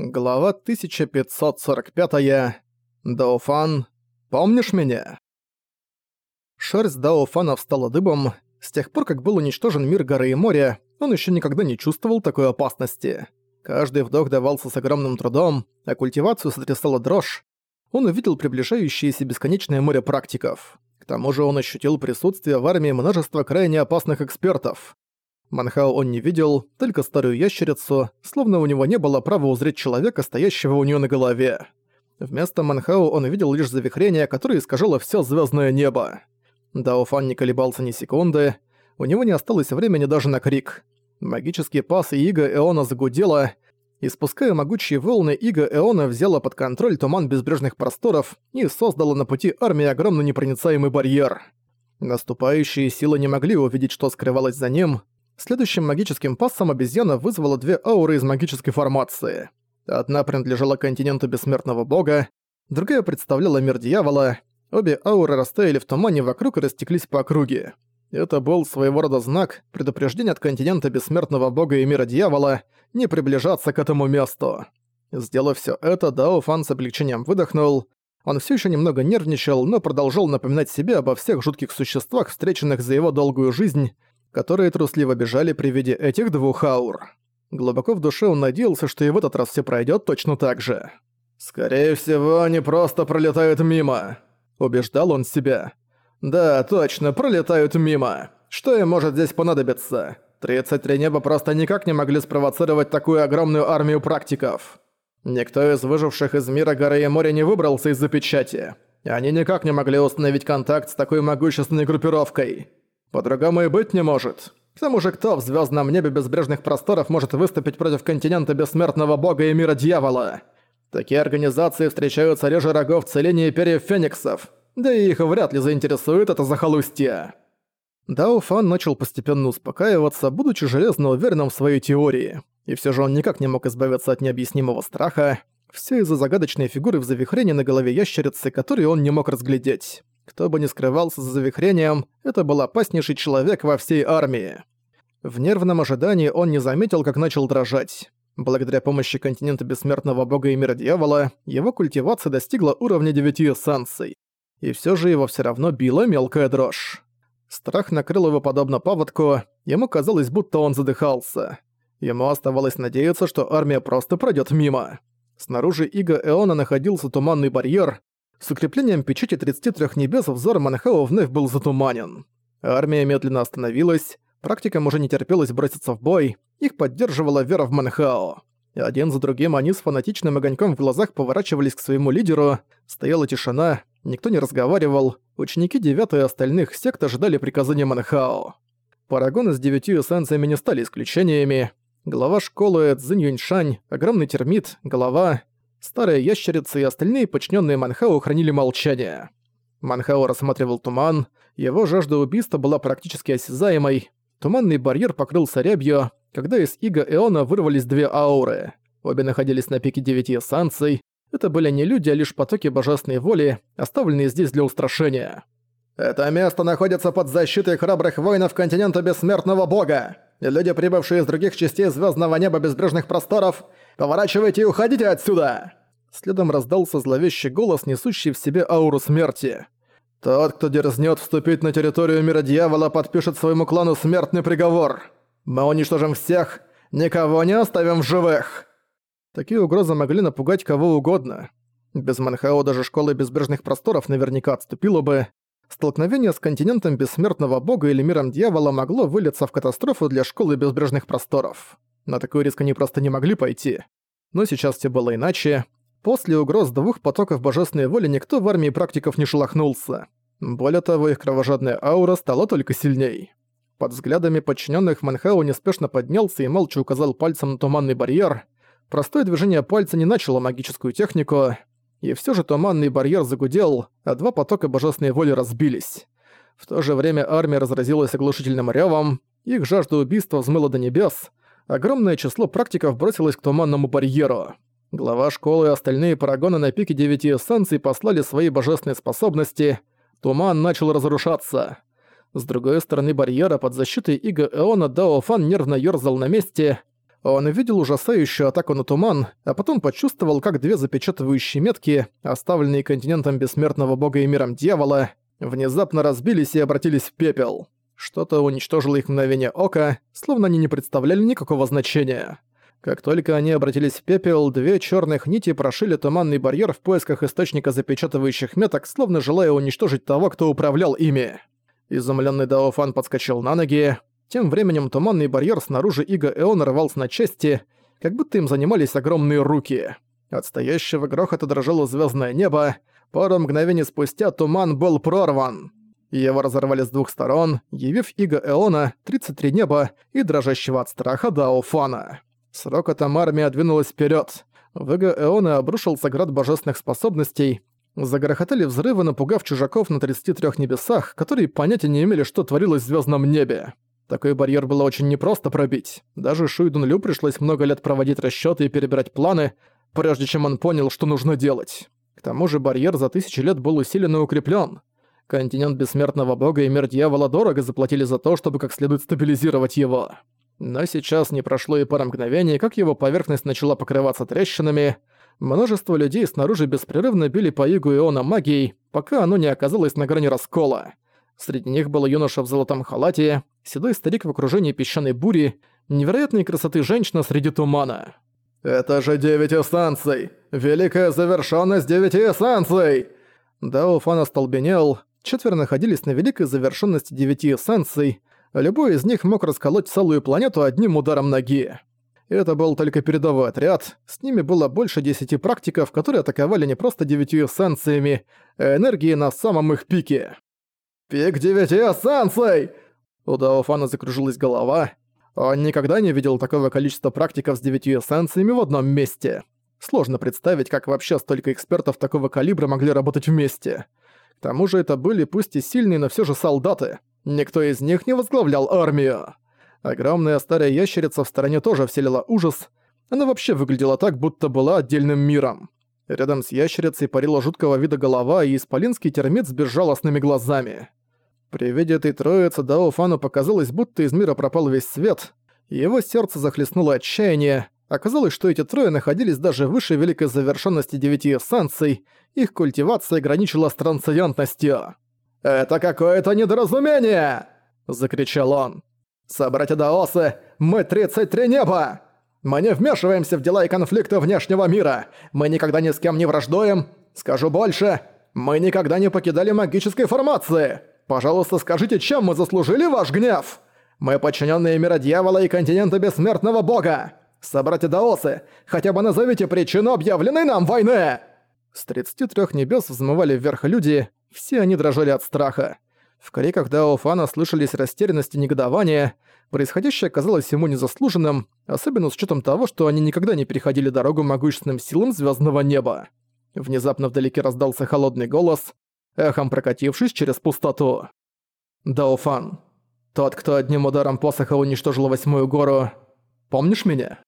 Глава 1545. -я. Даофан, помнишь меня? Шерсть Даофана встала дыбом. С тех пор, как был уничтожен мир горы и моря, он еще никогда не чувствовал такой опасности. Каждый вдох давался с огромным трудом, а культивацию сотрясала дрожь. Он увидел приближающееся бесконечное море практиков. К тому же он ощутил присутствие в армии множества крайне опасных экспертов. Манхао он не видел, только старую ящерицу, словно у него не было права узреть человека, стоящего у нее на голове. Вместо Манхао он видел лишь завихрение, которое искажало все звездное небо. Даофан не колебался ни секунды, у него не осталось времени даже на крик. Магический пас Иго Эона загудела, Испуская могучие волны, Иго Эона взяла под контроль туман безбрежных просторов и создала на пути армии огромный непроницаемый барьер. Наступающие силы не могли увидеть, что скрывалось за ним, Следующим магическим пассом обезьяна вызвала две ауры из магической формации. Одна принадлежала континенту бессмертного бога, другая представляла мир дьявола. Обе ауры растаяли в тумане вокруг и растеклись по округе. Это был своего рода знак, предупреждение от континента бессмертного бога и мира дьявола не приближаться к этому месту. Сделав все это, Дао Фан с облегчением выдохнул. Он все еще немного нервничал, но продолжал напоминать себе обо всех жутких существах, встреченных за его долгую жизнь, которые трусливо бежали при виде этих двух аур. Глубоко в душе он надеялся, что и в этот раз все пройдет точно так же. «Скорее всего, они просто пролетают мимо», — убеждал он себя. «Да, точно, пролетают мимо. Что им может здесь понадобиться? 33 неба просто никак не могли спровоцировать такую огромную армию практиков. Никто из выживших из мира горы и моря не выбрался из-за печати. Они никак не могли установить контакт с такой могущественной группировкой. По-другому и быть не может. К тому же кто в звездном небе безбрежных просторов может выступить против континента бессмертного бога и мира дьявола? Такие организации встречаются реже рогов целения и перьев фениксов. Да и их вряд ли заинтересует это захолустье. Дао Фан начал постепенно успокаиваться, будучи железно уверенным в своей теории. И все же он никак не мог избавиться от необъяснимого страха. Все из-за загадочной фигуры в завихрении на голове ящерицы, которую он не мог разглядеть. Кто бы ни скрывался за завихрением, это был опаснейший человек во всей армии. В нервном ожидании он не заметил, как начал дрожать. Благодаря помощи континента бессмертного бога и мира дьявола, его культивация достигла уровня девяти эссенций. И все же его все равно била мелкая дрожь. Страх накрыл его подобно паводку, ему казалось, будто он задыхался. Ему оставалось надеяться, что армия просто пройдет мимо. Снаружи Иго Эона находился туманный барьер, с укреплением печати 33 небес взор Манхао вновь был затуманен. Армия медленно остановилась, практикам уже не терпелось броситься в бой, их поддерживала вера в Манхао. Один за другим они с фанатичным огоньком в глазах поворачивались к своему лидеру, стояла тишина, никто не разговаривал, ученики девятой и остальных сект ожидали приказания Манхао. Парагоны с девятью эссенциями не стали исключениями. Глава школы Цзинь Юньшань, огромный термит, голова, Старая ящерица и остальные подчиненные Манхао хранили молчание. Манхао рассматривал туман, его жажда убийства была практически осязаемой. Туманный барьер покрылся рябью, когда из Иго Эона вырвались две ауры. Обе находились на пике девяти эссанций. Это были не люди, а лишь потоки божественной воли, оставленные здесь для устрашения. «Это место находится под защитой храбрых воинов континента Бессмертного Бога. Люди, прибывшие из других частей звездного неба безбрежных просторов, Поворачивайте и уходите отсюда!» Следом раздался зловещий голос, несущий в себе ауру смерти. «Тот, кто дерзнет вступить на территорию мира дьявола, подпишет своему клану смертный приговор. Мы уничтожим всех, никого не оставим в живых!» Такие угрозы могли напугать кого угодно. Без Манхао даже школа безбрежных просторов наверняка отступила бы. Столкновение с континентом бессмертного бога или миром дьявола могло вылиться в катастрофу для школы безбрежных просторов. На такой риск они просто не могли пойти. Но сейчас все было иначе. После угроз двух потоков божественной воли никто в армии практиков не шелохнулся. Более того, их кровожадная аура стала только сильней. Под взглядами подчиненных Манхау неспешно поднялся и молча указал пальцем на туманный барьер. Простое движение пальца не начало магическую технику, и все же туманный барьер загудел, а два потока божественной воли разбились. В то же время армия разразилась оглушительным ревом, их жажда убийства взмыла до небес, огромное число практиков бросилось к туманному барьеру. Глава школы и остальные парагоны на пике девяти эссенций послали свои божественные способности. Туман начал разрушаться. С другой стороны барьера под защитой Иго Эона Даофан нервно ёрзал на месте. Он видел ужасающую атаку на туман, а потом почувствовал, как две запечатывающие метки, оставленные континентом бессмертного бога и миром дьявола, внезапно разбились и обратились в пепел. Что-то уничтожило их мгновение ока, словно они не представляли никакого значения. Как только они обратились в пепел, две черных нити прошили туманный барьер в поисках источника запечатывающих меток, словно желая уничтожить того, кто управлял ими. Изумленный Даофан подскочил на ноги. Тем временем туманный барьер снаружи Иго Эона рвался на части, как будто им занимались огромные руки. От стоящего грохота дрожало звездное небо. Пару мгновений спустя туман был прорван. Его разорвали с двух сторон, явив Иго Эона, 33 неба и дрожащего от страха Даофана. С рокотом армия двинулась вперед. В Иго Эона обрушился град божественных способностей. Загрохотали взрывы, напугав чужаков на 33 небесах, которые понятия не имели, что творилось в звездном небе. Такой барьер было очень непросто пробить. Даже Шуйдун Лю пришлось много лет проводить расчеты и перебирать планы, прежде чем он понял, что нужно делать. К тому же барьер за тысячи лет был усилен и укреплен. Континент Бессмертного Бога и Мир Дьявола дорого заплатили за то, чтобы как следует стабилизировать его. Но сейчас не прошло и пара мгновений, как его поверхность начала покрываться трещинами. Множество людей снаружи беспрерывно били по Игу Иона магией, пока оно не оказалось на грани раскола. Среди них был юноша в золотом халате, седой старик в окружении песчаной бури, невероятной красоты женщина среди тумана. «Это же девять эссенций! Великая завершенность девяти эссенций!» Дао Фан остолбенел, четверо находились на великой завершенности девяти эссенций, любой из них мог расколоть целую планету одним ударом ноги. Это был только передовой отряд, с ними было больше десяти практиков, которые атаковали не просто девятью эссенциями, а энергией на самом их пике. «Пик девяти эссенций!» У Даофана закружилась голова. Он никогда не видел такого количества практиков с девятью эссенциями в одном месте. Сложно представить, как вообще столько экспертов такого калибра могли работать вместе. К тому же это были пусть и сильные, но все же солдаты. Никто из них не возглавлял армию. Огромная старая ящерица в стороне тоже вселила ужас. Она вообще выглядела так, будто была отдельным миром. Рядом с ящерицей парила жуткого вида голова и исполинский термит с безжалостными глазами. При виде этой троицы Дао Фану показалось, будто из мира пропал весь свет. Его сердце захлестнуло отчаяние. Оказалось, что эти трое находились даже выше великой завершенности девяти эссенций, их культивация граничила с трансцендентностью. «Это какое-то недоразумение!» – закричал он. «Собратья Даосы, мы 33 неба! Мы не вмешиваемся в дела и конфликты внешнего мира, мы никогда ни с кем не враждуем. Скажу больше, мы никогда не покидали магической формации. Пожалуйста, скажите, чем мы заслужили ваш гнев? Мы подчиненные мира дьявола и континента бессмертного бога. Собратья Даосы, хотя бы назовите причину объявленной нам войны!» С 33 небес взмывали вверх люди, все они дрожали от страха. В криках Даофана слышались растерянность и негодование. Происходящее казалось ему незаслуженным, особенно с учетом того, что они никогда не переходили дорогу могущественным силам звездного неба. Внезапно вдалеке раздался холодный голос, эхом прокатившись через пустоту. «Даофан, тот, кто одним ударом посоха уничтожил восьмую гору, помнишь меня?»